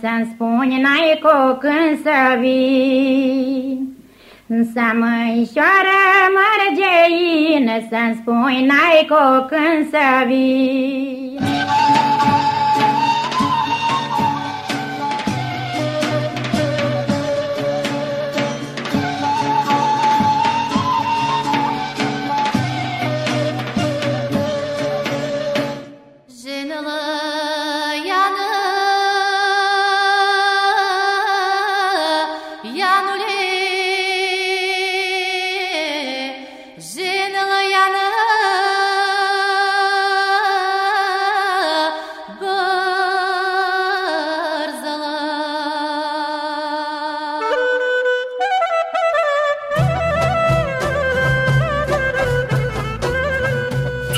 Să-mi spuni n-ai cu când să vii. Să măișoară mărgeină Să-mi spui n-ai cu când să vii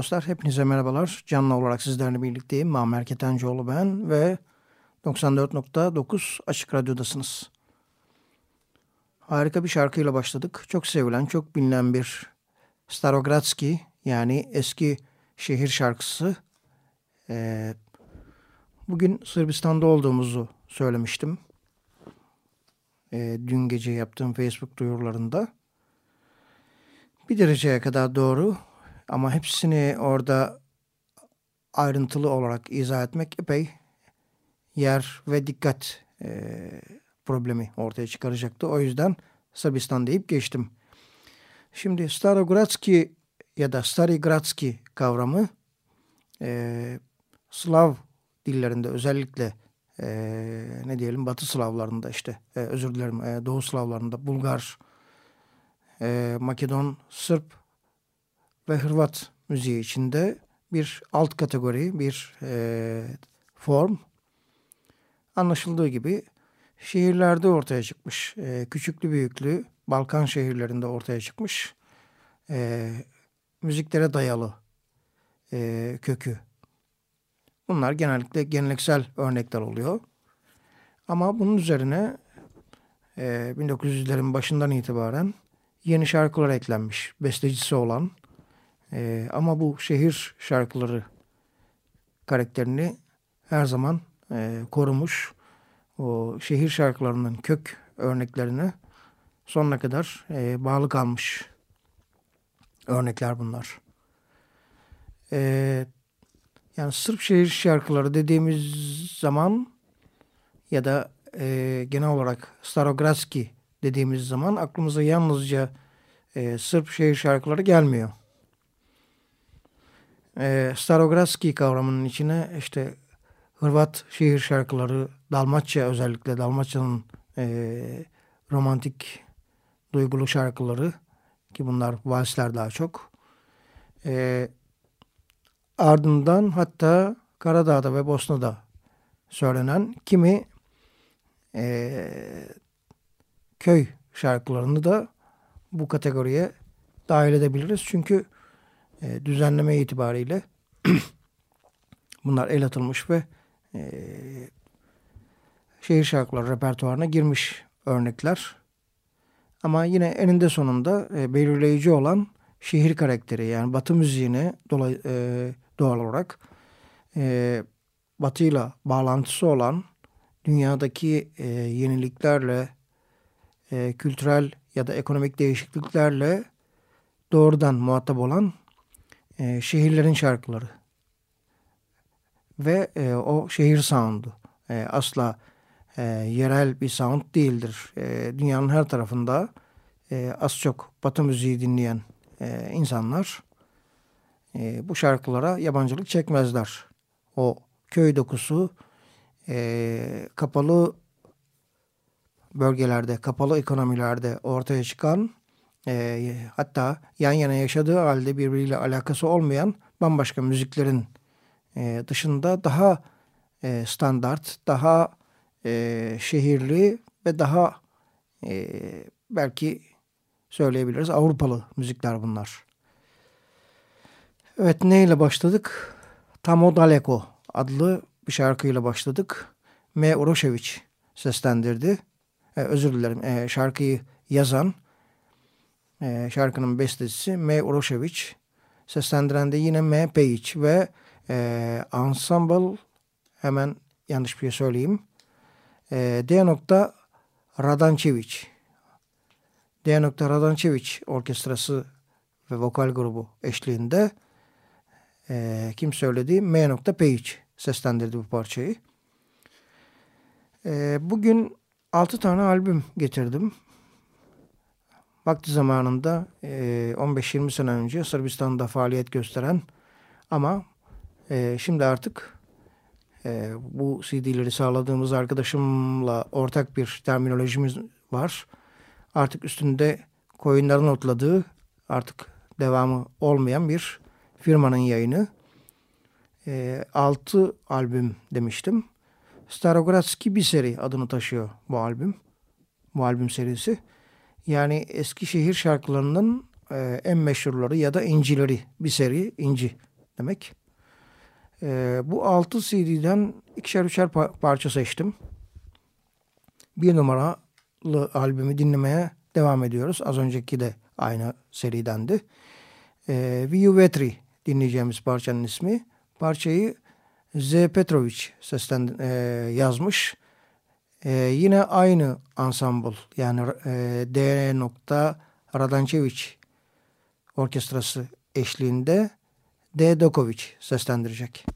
dostlar hepinize merhabalar. Canlı olarak sizlerle birlikteyim. Mamer Ketencoğlu ben ve 94.9 Açık Radyo'dasınız. Harika bir şarkıyla başladık. Çok sevilen, çok bilinen bir Starogradski yani eski şehir şarkısı. Ee, bugün Sırbistan'da olduğumuzu söylemiştim. Ee, dün gece yaptığım Facebook duyurularında. Bir dereceye kadar doğru Ama hepsini orada ayrıntılı olarak izah etmek epey yer ve dikkat e, problemi ortaya çıkaracaktı. O yüzden Sırbistan deyip geçtim. Şimdi Starogradski ya da Starigradski kavramı e, Slav dillerinde özellikle e, ne diyelim Batı Slavlarında işte e, özür dilerim e, Doğu Slavlarında Bulgar, e, Makedon, Sırp ve Hırvat müziği içinde bir alt kategori, bir e, form. Anlaşıldığı gibi şehirlerde ortaya çıkmış. E, küçüklü büyüklü Balkan şehirlerinde ortaya çıkmış. E, müziklere dayalı e, kökü. Bunlar genellikle geleneksel örnekler oluyor. Ama bunun üzerine e, 1900'lerin başından itibaren yeni şarkılar eklenmiş. Bestecisi olan e, ama bu şehir şarkıları karakterini her zaman e, korumuş. O şehir şarkılarının kök örneklerini sonuna kadar e, bağlı kalmış örnekler bunlar. E, yani Sırp şehir şarkıları dediğimiz zaman ya da e, genel olarak Starogradski dediğimiz zaman aklımıza yalnızca e, Sırp şehir şarkıları gelmiyor. E, Starogradski kavramının içine işte Hırvat şehir şarkıları, Dalmaçya özellikle Dalmaçya'nın e, romantik duygulu şarkıları ki bunlar valsler daha çok. E, ardından hatta Karadağ'da ve Bosna'da söylenen kimi e, köy şarkılarını da bu kategoriye dahil edebiliriz. Çünkü e, düzenleme itibariyle bunlar el atılmış ve e, şehir şarkıları repertuarına girmiş örnekler. Ama yine eninde sonunda e, belirleyici olan şehir karakteri yani Batı müziğine dolayı, e, doğal olarak Batı'yla bağlantısı olan dünyadaki yeniliklerle, kültürel ya da ekonomik değişikliklerle doğrudan muhatap olan e, şehirlerin şarkıları ve e, o şehir sound'u e, asla e, yerel bir sound değildir. E, dünyanın her tarafında e, az çok Batı müziği dinleyen e, insanlar e, bu şarkılara yabancılık çekmezler. O köy dokusu e, kapalı bölgelerde, kapalı ekonomilerde ortaya çıkan e, hatta yan yana yaşadığı halde birbiriyle alakası olmayan bambaşka müziklerin e, dışında daha e, standart, daha e, şehirli ve daha e, belki söyleyebiliriz Avrupalı müzikler bunlar. Evet neyle başladık? Tamo Daleko adlı bir şarkıyla başladık. M. Urošević seslendirdi. Ee, özür dilerim ee, şarkıyı yazan e, şarkının bestecisi M. Urošević. Seslendiren de yine M. Pejic ve e, ensemble hemen yanlış bir şey söyleyeyim. E, D. Radančević. D. Radančević orkestrası ve vokal grubu eşliğinde e, kim söyledi? M. Page seslendirdi bu parçayı. E, bugün 6 tane albüm getirdim. Vakti zamanında e, 15-20 sene önce Sırbistan'da faaliyet gösteren ama e, şimdi artık e, bu CD'leri sağladığımız arkadaşımla ortak bir terminolojimiz var. Artık üstünde koyunların otladığı artık devamı olmayan bir firmanın yayını. E, 6 albüm demiştim. Starogradski bir seri adını taşıyor bu albüm. Bu albüm serisi. Yani eski şehir şarkılarının e, en meşhurları ya da incileri bir seri inci demek. E, bu 6 CD'den ikişer üçer pa parça seçtim. Bir numaralı albümü dinlemeye devam ediyoruz. Az önceki de aynı seridendi. E, Viu Vetri dinleyeceğimiz parçanın ismi. Parçayı Z. Petrovic seslen e, yazmış. E, yine aynı ensemble yani e, D. Radancevic orkestrası eşliğinde D. Dokovic seslendirecek.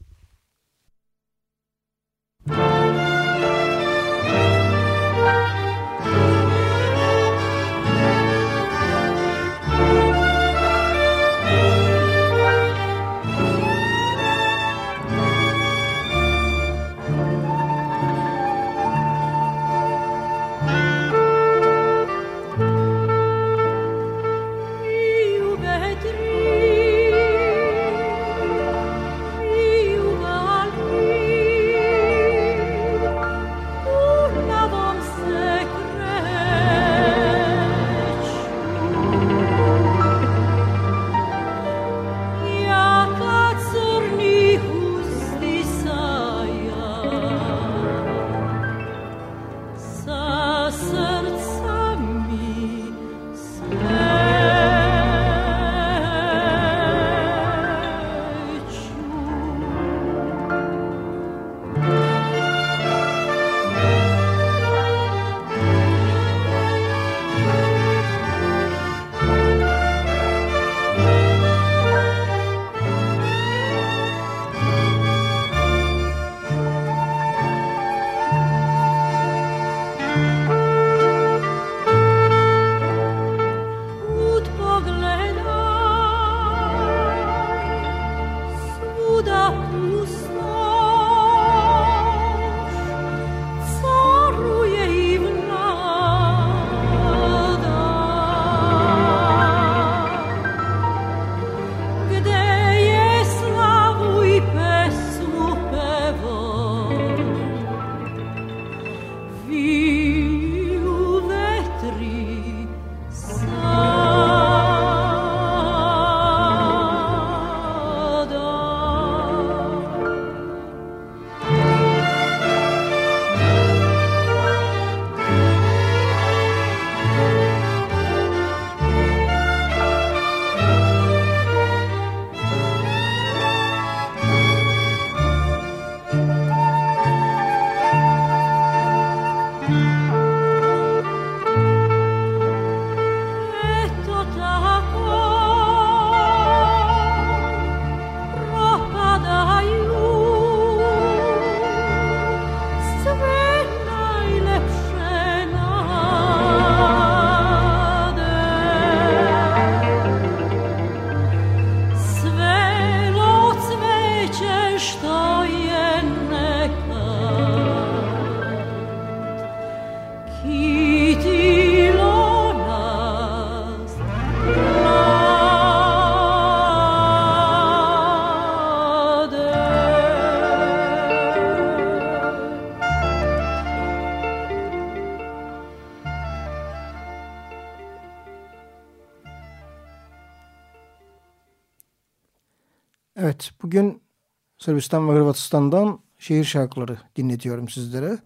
Sırbistan ve Hırvatistan'dan şehir şarkıları dinletiyorum sizlere.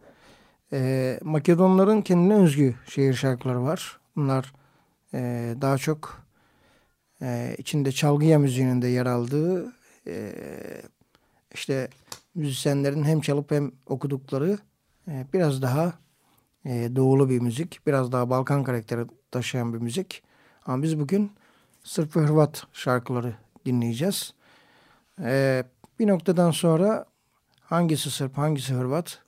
Ee, Makedonların kendine özgü şehir şarkıları var. Bunlar e, daha çok e, içinde çalgıya müziğinin de yer aldığı e, işte müzisyenlerin hem çalıp hem okudukları e, biraz daha e, doğulu bir müzik. Biraz daha Balkan karakteri taşıyan bir müzik. Ama biz bugün Sırp ve Hırvat şarkıları dinleyeceğiz. Ee, bir noktadan sonra hangisi Sırp hangisi Hırvat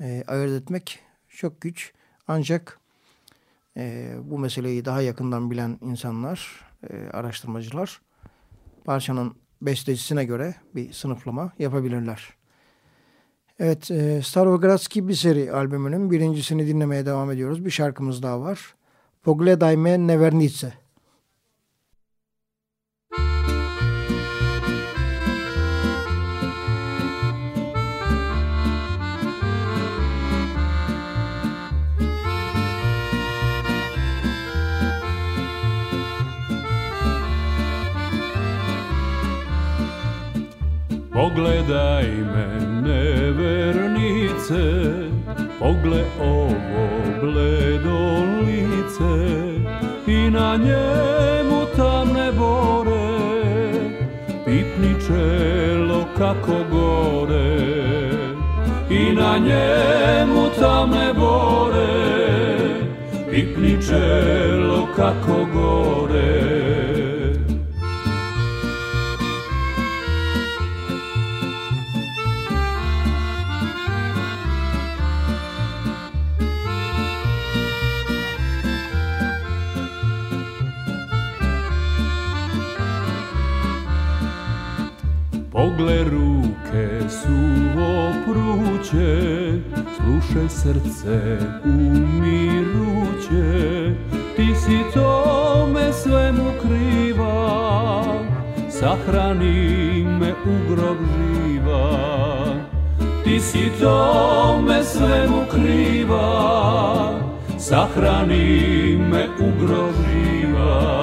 e, ayırt etmek çok güç. Ancak e, bu meseleyi daha yakından bilen insanlar, e, araştırmacılar parçanın bestecisine göre bir sınıflama yapabilirler. Evet, e, Starogradski bir seri albümünün birincisini dinlemeye devam ediyoruz. Bir şarkımız daha var. Pogledaj me nevernice. Pogledaj me nevernice, pogle ovo bledo lice i na njemu tamne bore, pipni čelo kako gore. I na njemu tamne bore, pipni čelo kako gore. Opruće, slušaj srce umiruće, ti si tome svemu kriva, sahrani me u grob živa. Ti si tome svemu kriva, sahrani me u grob živa.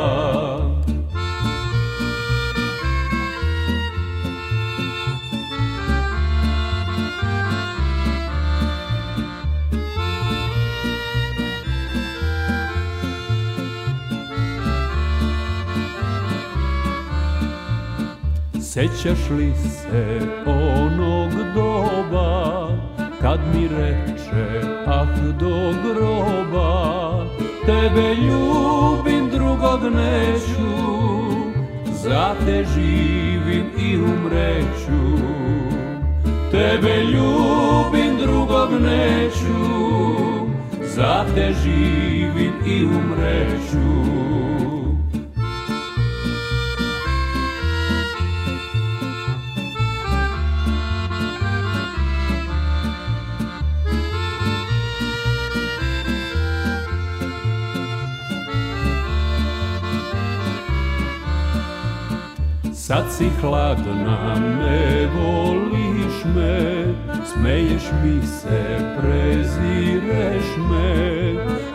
Sećaš li se onog doba kad mi reče ah do groba Tebe ljubim drugog neću Za te živim i umreću. Tebe ljubim drugog neću Za te živim i umreću Sad si hladna, ne voliš me, smeješ mi se, prezireš me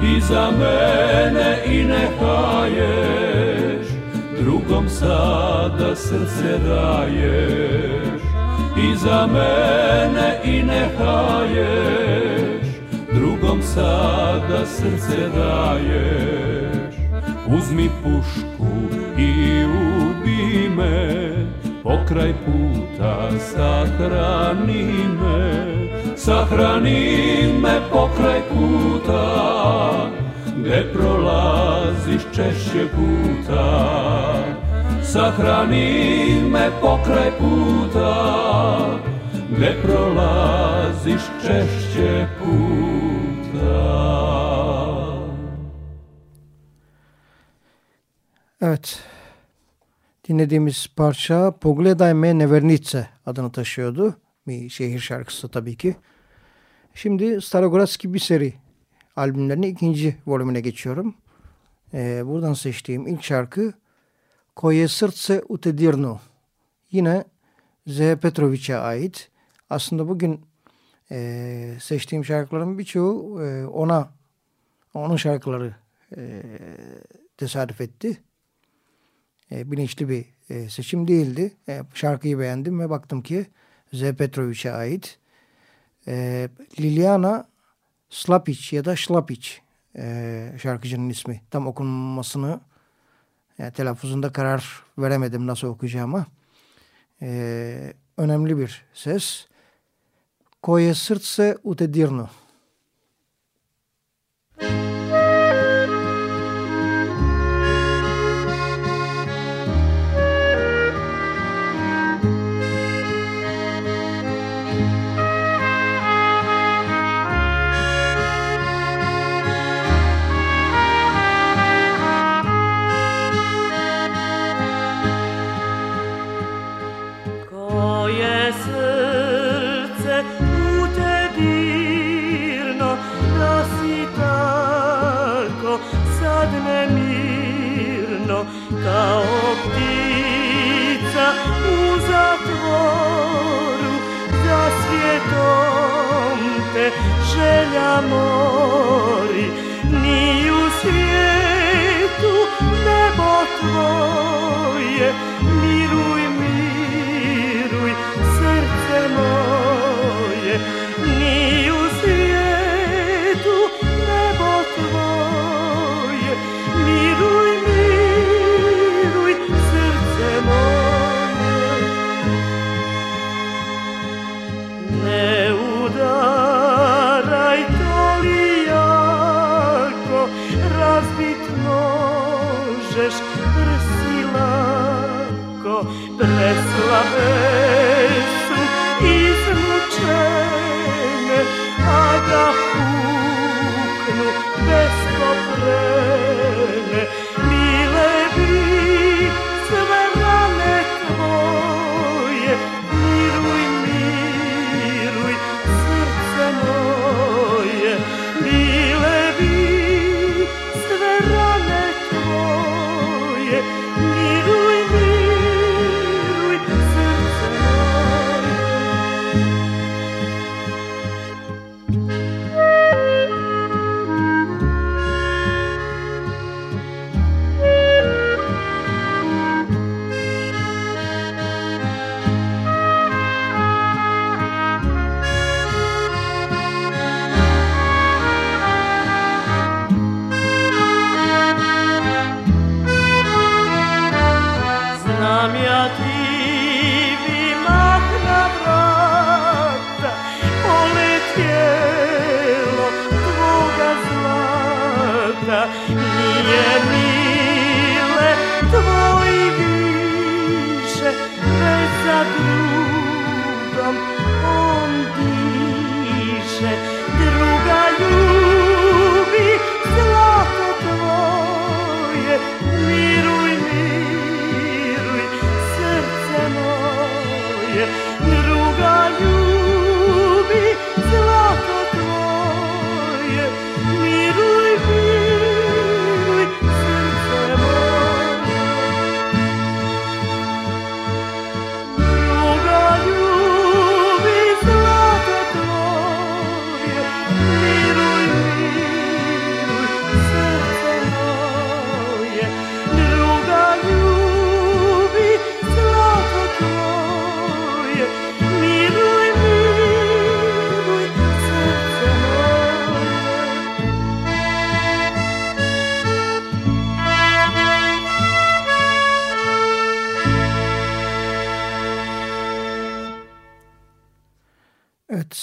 i za mene i ne haješ, drugom sada srce daješ. I za mene i ne haješ, drugom sada srce daješ. Uzmi pušku i me, pokraj puta sahrani me, sahrani me pokraj puta, gde prolaziš češće puta. Sahrani pokraj puta, gde prolaziš češće puta. Evet. Dinlediğimiz parça Pogledaj me Nevernice adını taşıyordu. Bir şehir şarkısı tabii ki. Şimdi Starogradski bir seri albümlerinin ikinci volümüne geçiyorum. Ee, buradan seçtiğim ilk şarkı Koje Srce Utedirno. Yine Z. Petrovic'e ait. Aslında bugün e, seçtiğim şarkıların birçoğu e, ona onun şarkıları e, tesadüf etti e, bilinçli bir e, seçim değildi. E, şarkıyı beğendim ve baktım ki Z. Petrovic'e ait. E, Liliana Slapic ya da Slapic e, şarkıcının ismi. Tam okunmasını yani telaffuzunda karar veremedim nasıl okuyacağıma. E, önemli bir ses. Koje srce utedirno. amor. budeš presila, ko preslave.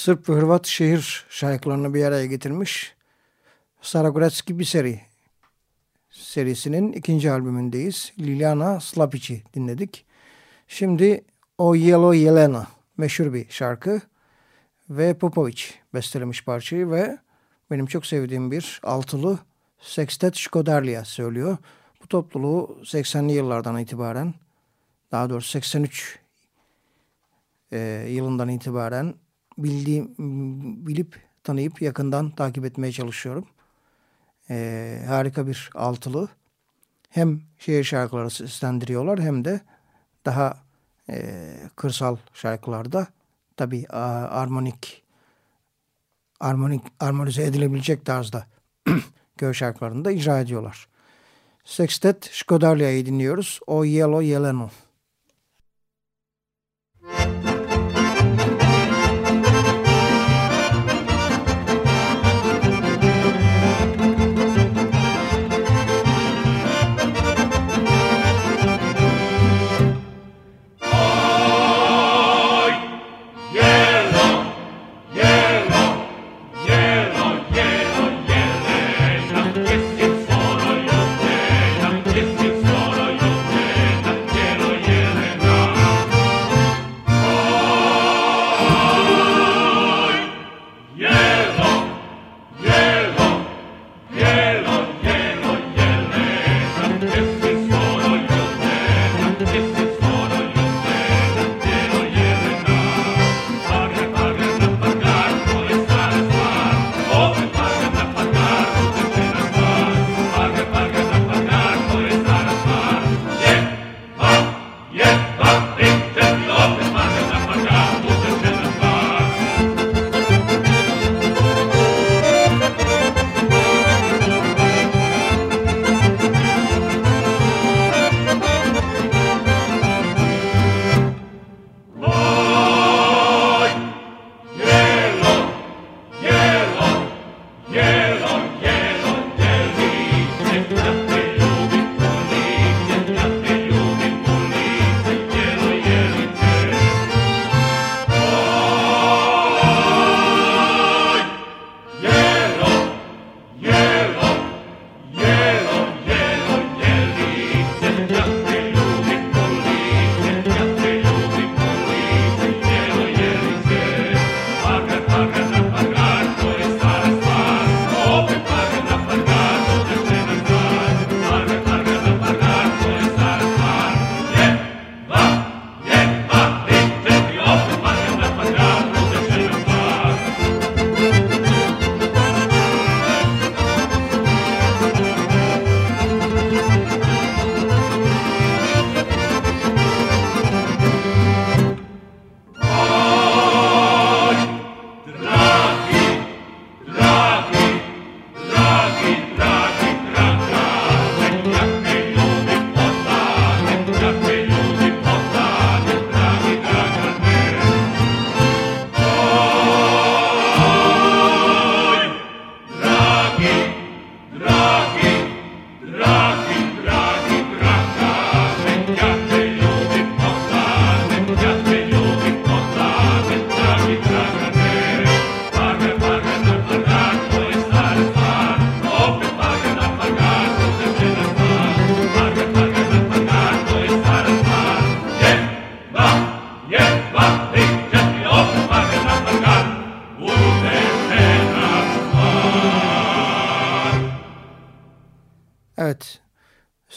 Sırp ve Hırvat şehir şarkılarını bir araya getirmiş. Starogradski bir seri serisinin ikinci albümündeyiz. Liliana Slapici dinledik. Şimdi O Yellow Yelena meşhur bir şarkı ve Popovic bestelemiş parçayı ve benim çok sevdiğim bir altılı Sextet Şkodarlia söylüyor. Bu topluluğu 80'li yıllardan itibaren daha doğrusu 83 e, yılından itibaren bildiğim, bilip tanıyıp yakından takip etmeye çalışıyorum. E, harika bir altılı. Hem şehir şarkıları seslendiriyorlar hem de daha e, kırsal şarkılarda tabi armonik armonik armonize edilebilecek tarzda köy şarkılarını da icra ediyorlar. Sextet Şkodarlia'yı dinliyoruz. O Yellow Yeleno.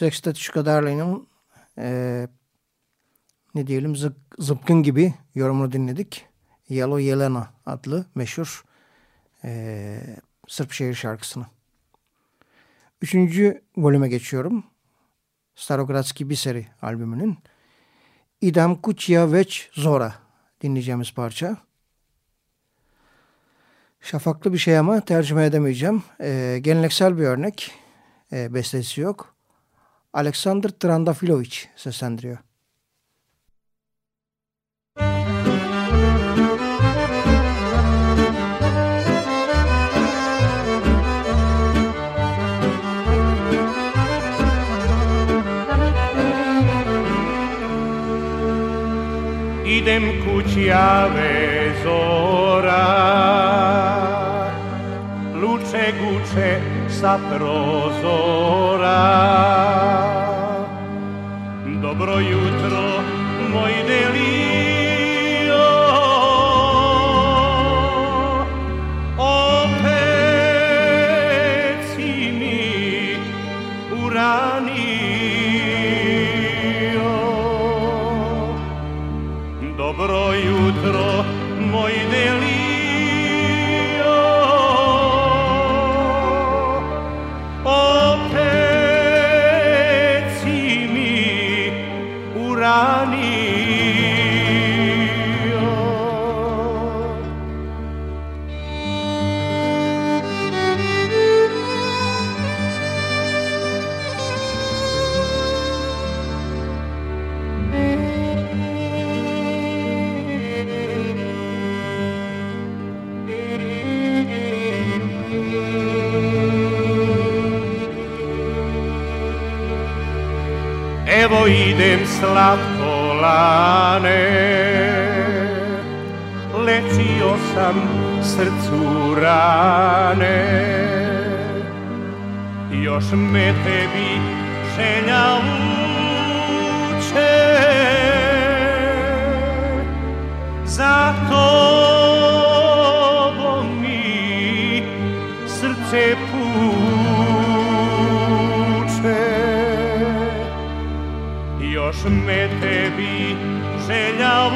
Sextet Şukadarlı'nın e, ne diyelim zıp, zıpkın gibi yorumunu dinledik. Yellow Yelena adlı meşhur e, Sırp şehir şarkısını. Üçüncü bölüme geçiyorum. Starogradski Biseri albümünün. İdam Kuçya Veç Zora dinleyeceğimiz parça. Şafaklı bir şey ama tercüme edemeyeceğim. E, geleneksel bir örnek. E, bestesi yok. Alexander Trandafilovic seslendiriyor. idem kućjave zora Luče guče sa prozora. Dobro jutro, slatko lane. Lečio sam srcu rane. Još me tebi želja uče. Za još me tebi želja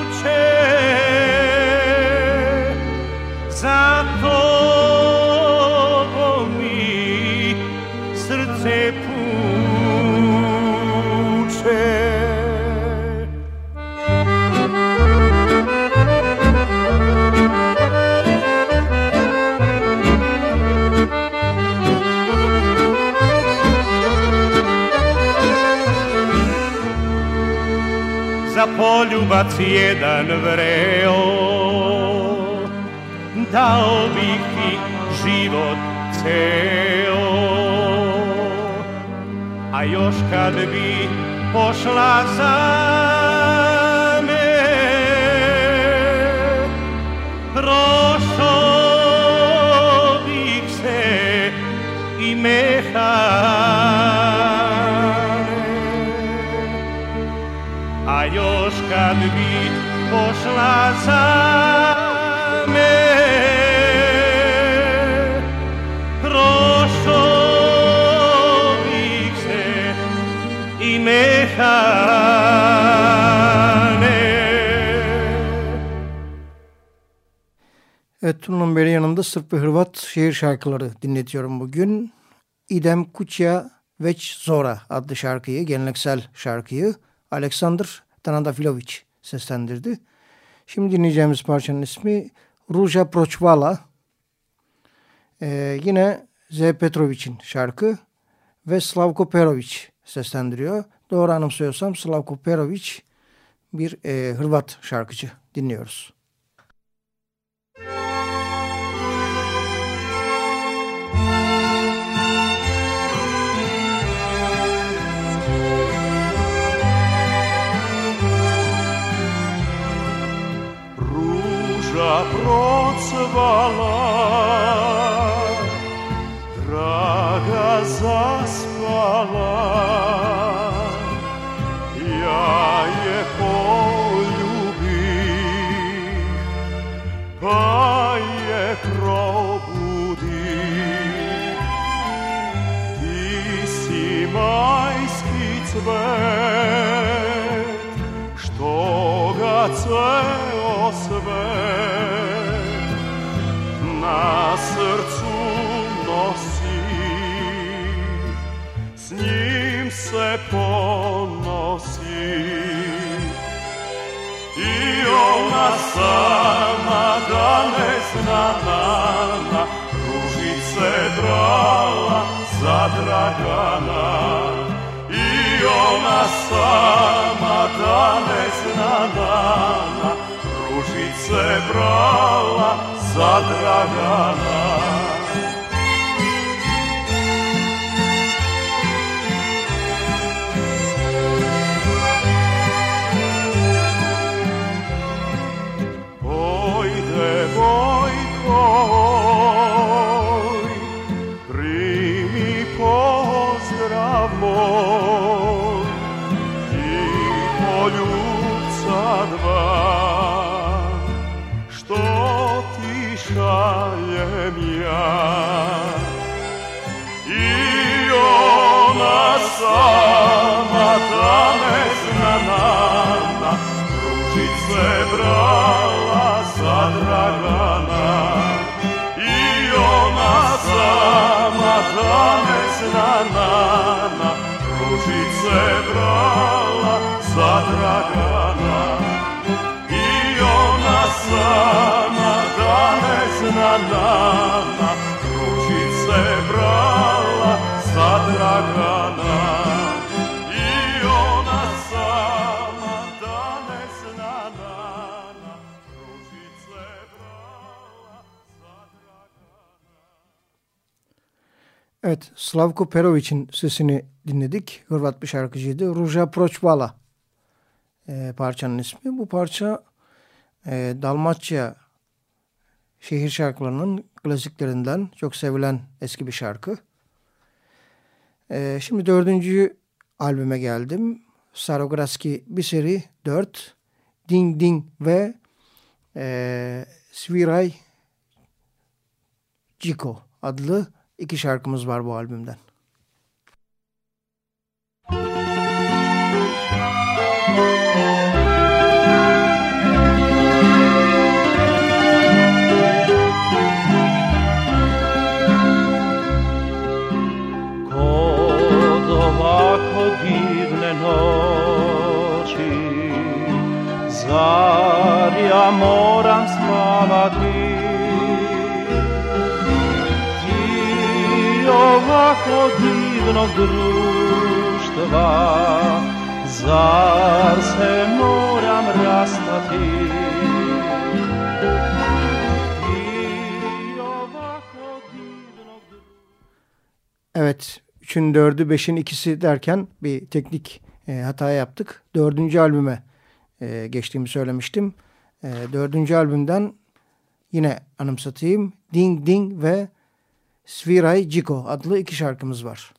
uče poljubac jedan vreo. Dao bih ti život ceo. A još kad bi pošla za još kad bi pošla za me prošao bih se i mehane Evet bunun beri yanında Sırp ve Hırvat şehir şarkıları dinletiyorum bugün. İdem Kuçya Već Zora adlı şarkıyı, geleneksel şarkıyı Alexander Tanadafilovic seslendirdi. Şimdi dinleyeceğimiz parçanın ismi Ruja Proçvala. Ee, yine Z. Petrovic'in şarkı ve Slavko Perovic seslendiriyor. Doğru anımsıyorsam Slavko Perovic bir e, Hırvat şarkıcı dinliyoruz. procvala. Draga zaspala. Ja je poljubih Pa je probudih Ti si majski cvet Što ga ceo svet na srcu nosi, s njim se ponosi. I ona sama da ne zna nana, ružice brala za Dragana. I ona sama da ne zna nana, ružice brala za Dragana. zemlja I ona sama ta neznana Ružice brala za Dragana. I ona sama ta neznana Ružice brala za Dragana. I ona sama brala Dragana. Nama, ružice brala za Dragana. Evet, Slavko Perović'in sesini dinledik. Hırvat bir şarkıcıydı. Ruja Proçvala e, parçanın ismi. Bu parça e, Dalmatça şehir şarkılarının klasiklerinden çok sevilen eski bir şarkı. E, şimdi dördüncü albüme geldim. Starograski bir seri 4, Ding Ding ve e, Sviray Ciko adlı iki şarkımız var bu albümden. Moram spavati I ovako divnog društva Zar se moram rastati Evet, üçün dördü, beşin ikisi derken bir teknik e, hata yaptık. Dördüncü albüme e, geçtiğimi söylemiştim. E, dördüncü albümden yine anımsatayım. Ding Ding ve Sviray Ciko adlı iki şarkımız var.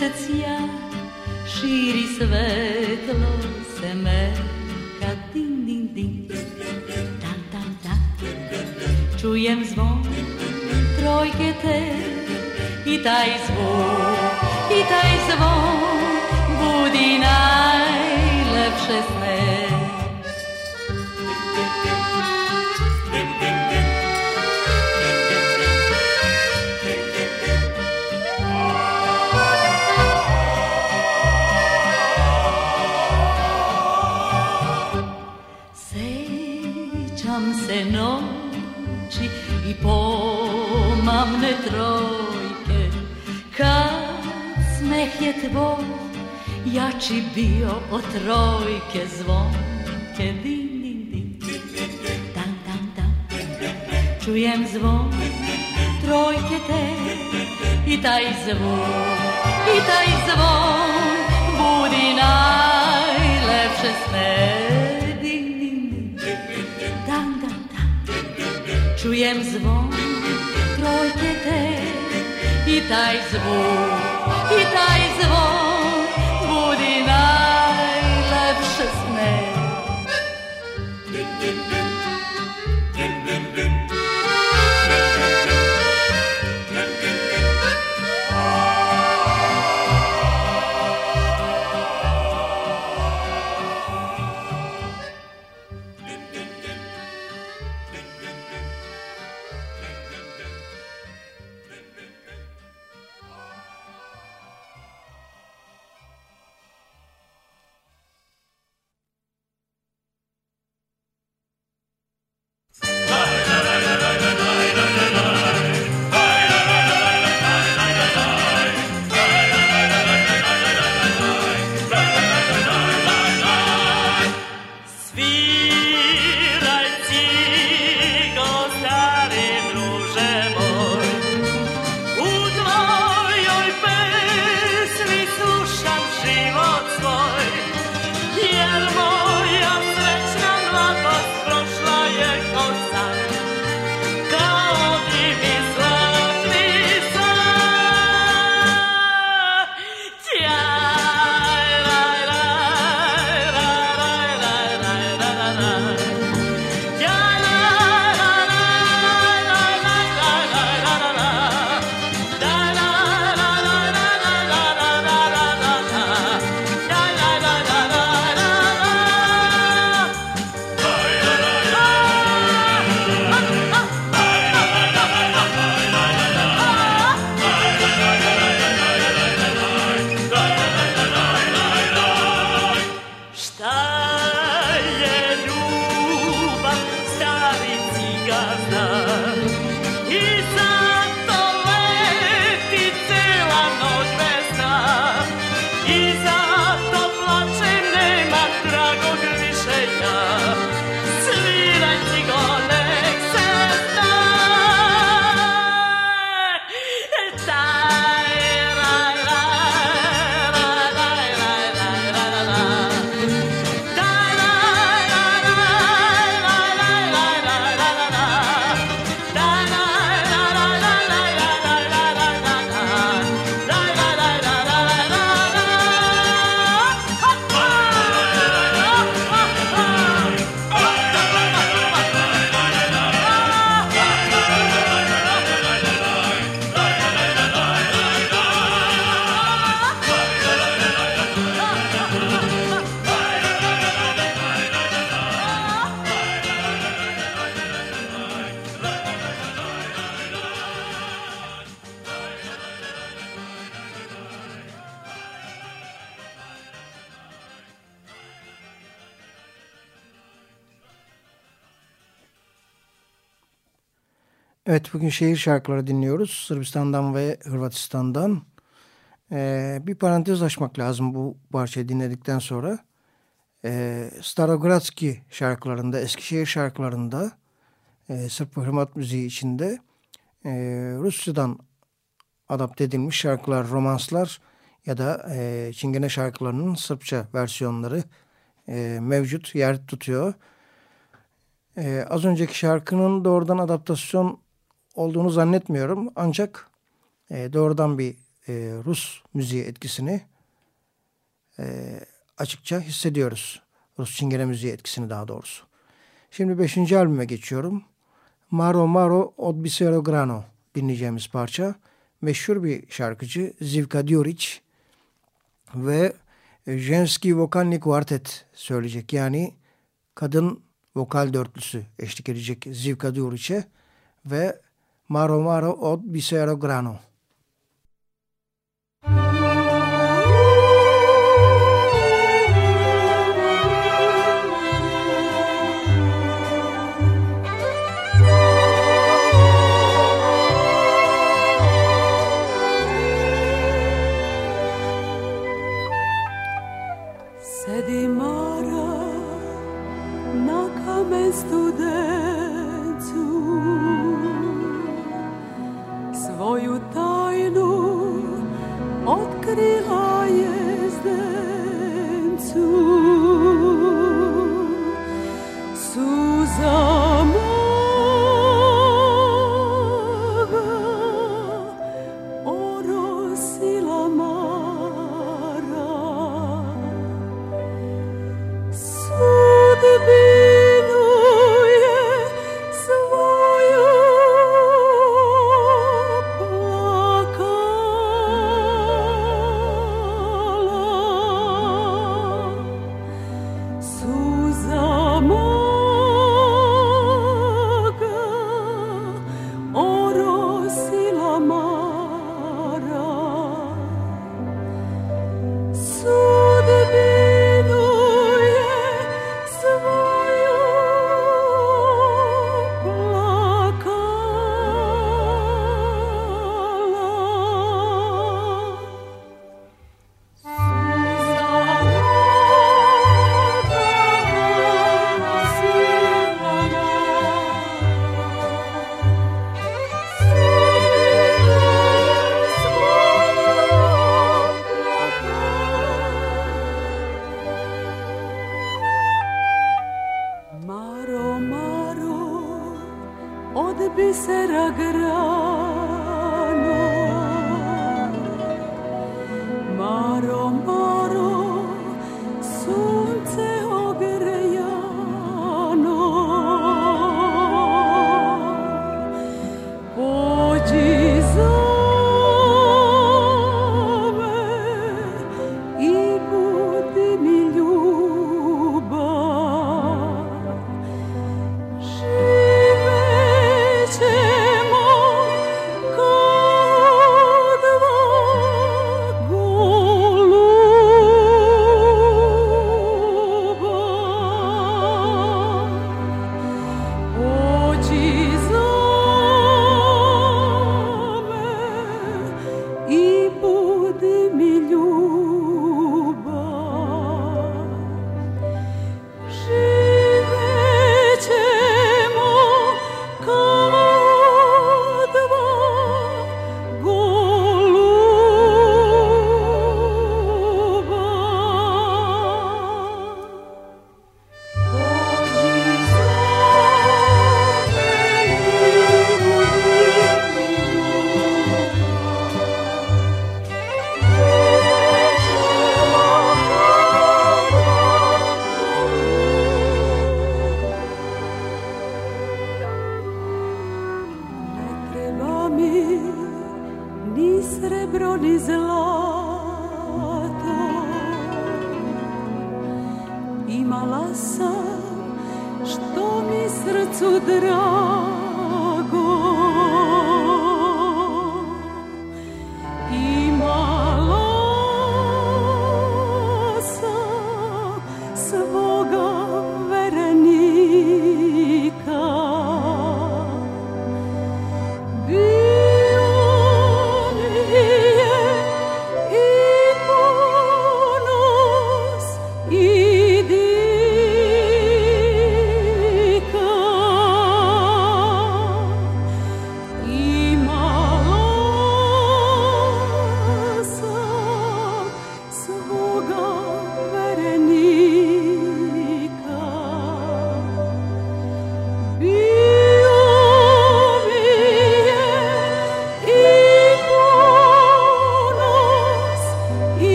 Mesec ja, širi svetlo se meka, din, din, din, dan, dan, dan, čujem zvon, trojke te, i taj zvuk, i taj zvon, budi najlepše sne. Tvoj jači bio od trojke zvonke. Din, din, din, dan, dan, dan. Čujem zvon trojke te i taj zvon, i taj zvon. Budi najlepše sne. Din, din, din, dan, dan, dan, Čujem zvon trojke te I taj zvuk, i taj visible. Evet bugün şehir şarkıları dinliyoruz. Sırbistan'dan ve Hırvatistan'dan. Ee, bir parantez açmak lazım bu parçayı dinledikten sonra. Ee, Starogradski şarkılarında, Eskişehir şarkılarında e, Sırp ve Hırvat müziği içinde e, Rusya'dan adapte edilmiş şarkılar, romanslar ya da e, Çingene şarkılarının Sırpça versiyonları e, mevcut, yer tutuyor. E, az önceki şarkının doğrudan adaptasyon olduğunu zannetmiyorum. Ancak e, doğrudan bir e, Rus müziği etkisini e, açıkça hissediyoruz. Rus Çingene müziği etkisini daha doğrusu. Şimdi beşinci albüme geçiyorum. Maro Maro Odbisero Grano dinleyeceğimiz parça. Meşhur bir şarkıcı Zivka Dioric ve Jenski Vokalni Quartet söyleyecek. Yani kadın vokal dörtlüsü eşlik edecek Zivka Dioric'e ve maro maro od bisero grano.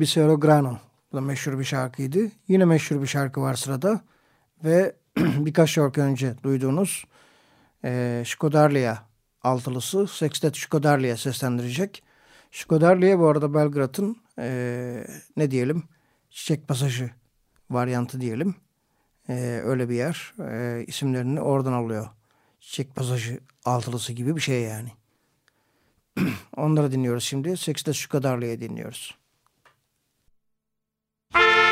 Bisero Grano. Bu da meşhur bir şarkıydı. Yine meşhur bir şarkı var sırada. Ve birkaç şarkı önce duyduğunuz e, Şkodarlia altılısı Sextet Şkodarlia seslendirecek. Şkodarlia bu arada Belgrad'ın e, ne diyelim çiçek pasajı varyantı diyelim. E, öyle bir yer. E, isimlerini oradan alıyor. Çiçek pasajı altılısı gibi bir şey yani. Onları dinliyoruz şimdi. Sextet Şkodarlia'yı dinliyoruz. Ah!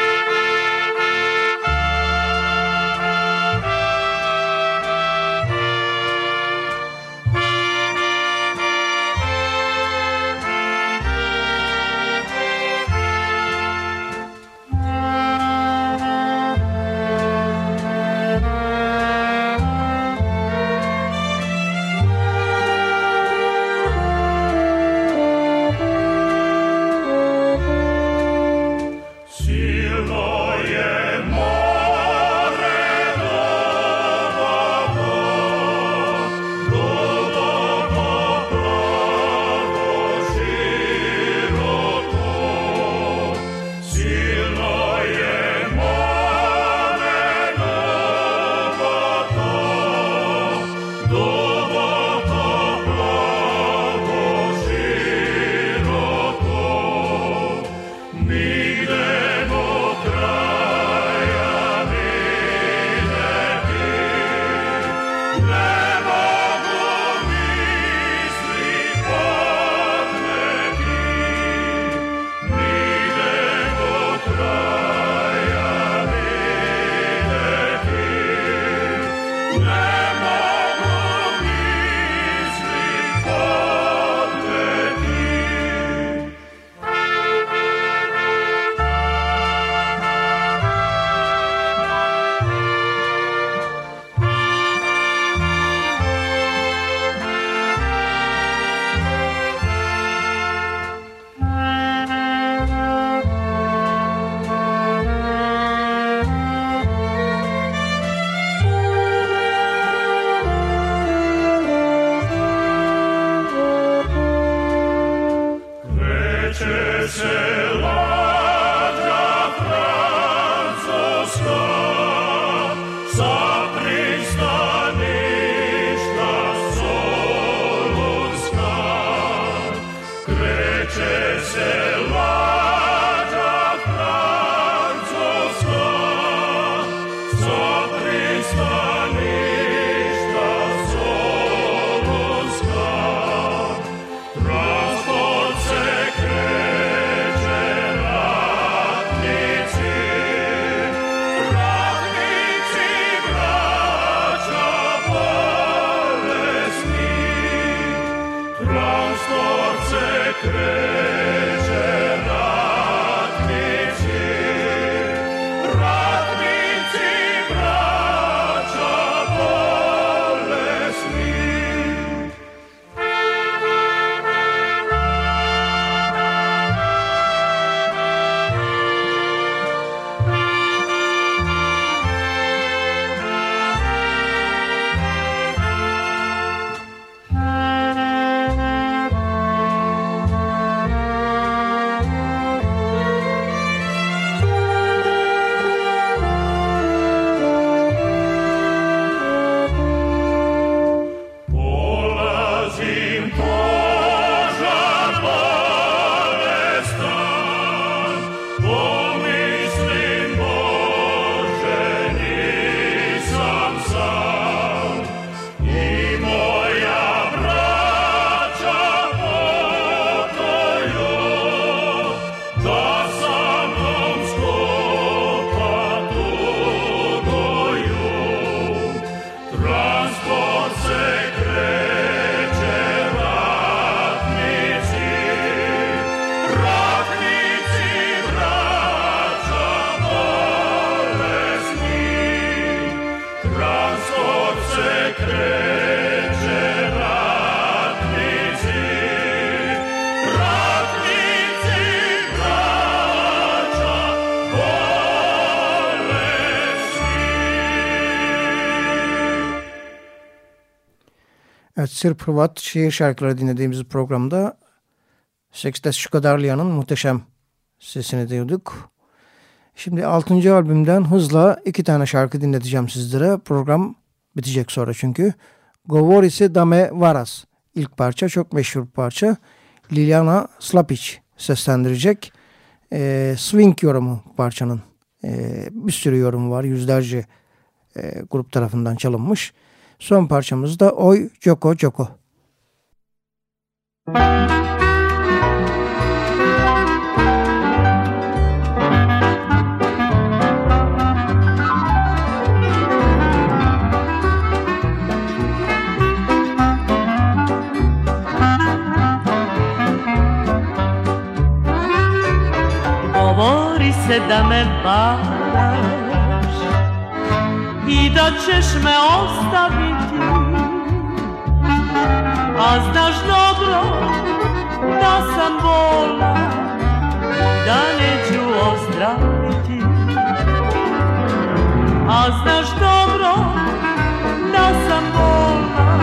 Sırp Hırvat şiir şarkıları dinlediğimiz programda Sextes Şukadarlia'nın muhteşem sesini duyduk. Şimdi 6. albümden hızla iki tane şarkı dinleteceğim sizlere. Program bitecek sonra çünkü. Govorisi Dame Varas ilk parça çok meşhur parça. Liliana Slapic seslendirecek. E, swing yorumu parçanın. E, bir sürü yorum var. Yüzlerce e, grup tarafından çalınmış. Son parçamız da Oy Joko Joko. Me varaš i da ćeš me ostaviti. A znaš dobro da sam bolna Da neću ozdraviti. A znaš dobro da sam bolna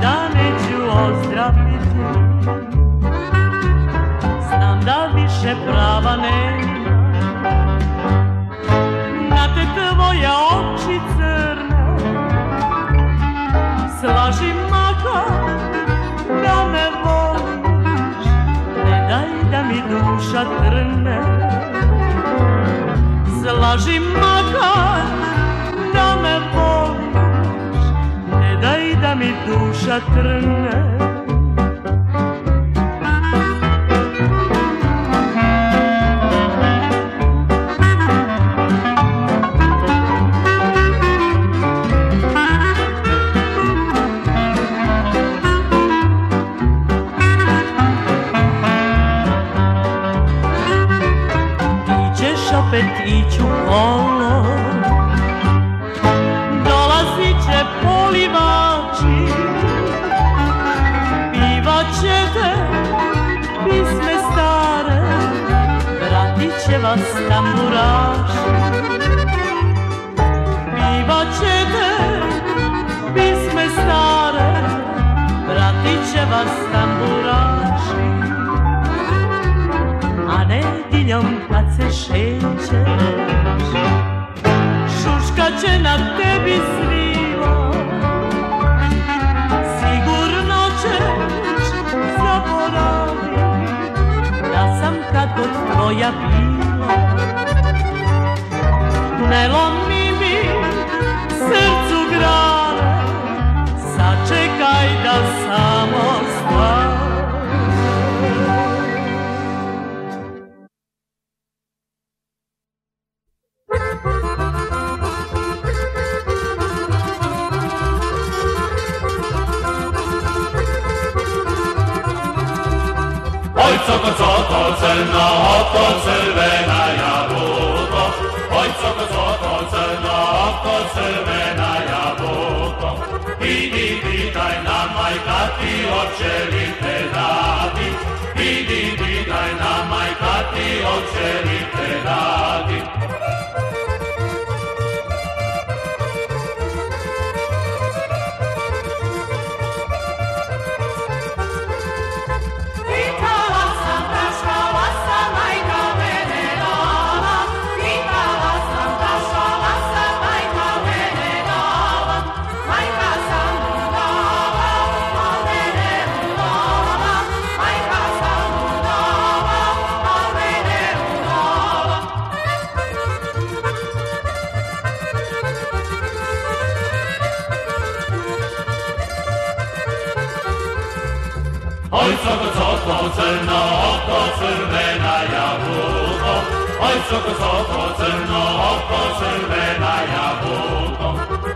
da neću ozdraviti. Znam da više prava nema mi duša trne Slaži makar da me voliš Ne daj da mi duša trne 祝我 moja piła Tunelom ochotna ochotna jabłko Ojcu ochotna ochotna jabłko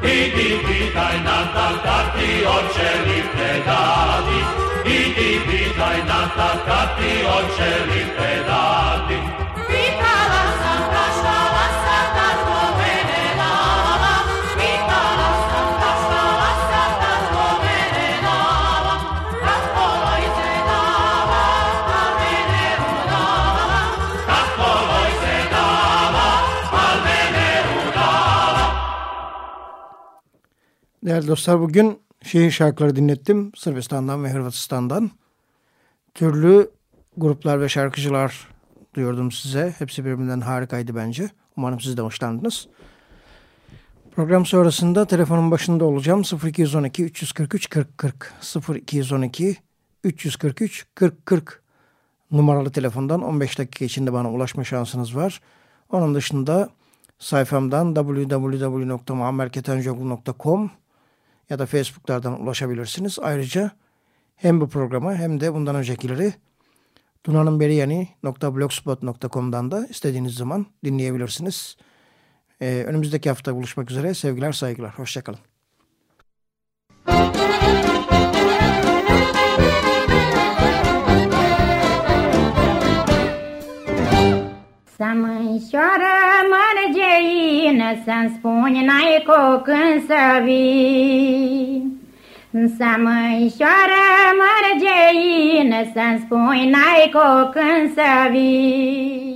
Idi witaj na tarkati oče lipne dadi Idi witaj na tarkati oče lipne dadi Değerli dostlar bugün şehir şarkıları dinlettim. Sırbistan'dan ve Hırvatistan'dan. Türlü gruplar ve şarkıcılar duyurdum size. Hepsi birbirinden harikaydı bence. Umarım siz de hoşlandınız. Program sonrasında telefonun başında olacağım. 0212 343 40 40 0212 343 40 40 numaralı telefondan 15 dakika içinde bana ulaşma şansınız var. Onun dışında sayfamdan www.muammerketenjoglu.com ya da Facebook'lardan ulaşabilirsiniz. Ayrıca hem bu programa hem de bundan öncekileri dunanınberiyani.blogspot.com'dan da istediğiniz zaman dinleyebilirsiniz. Ee, önümüzdeki hafta buluşmak üzere. Sevgiler, saygılar. Hoşçakalın. Să mânșoară mărgeină, Să-mi spuni n-ai cu când să vii. Să mânșoară mărgeină, Să-mi spuni n-ai cu când să vii.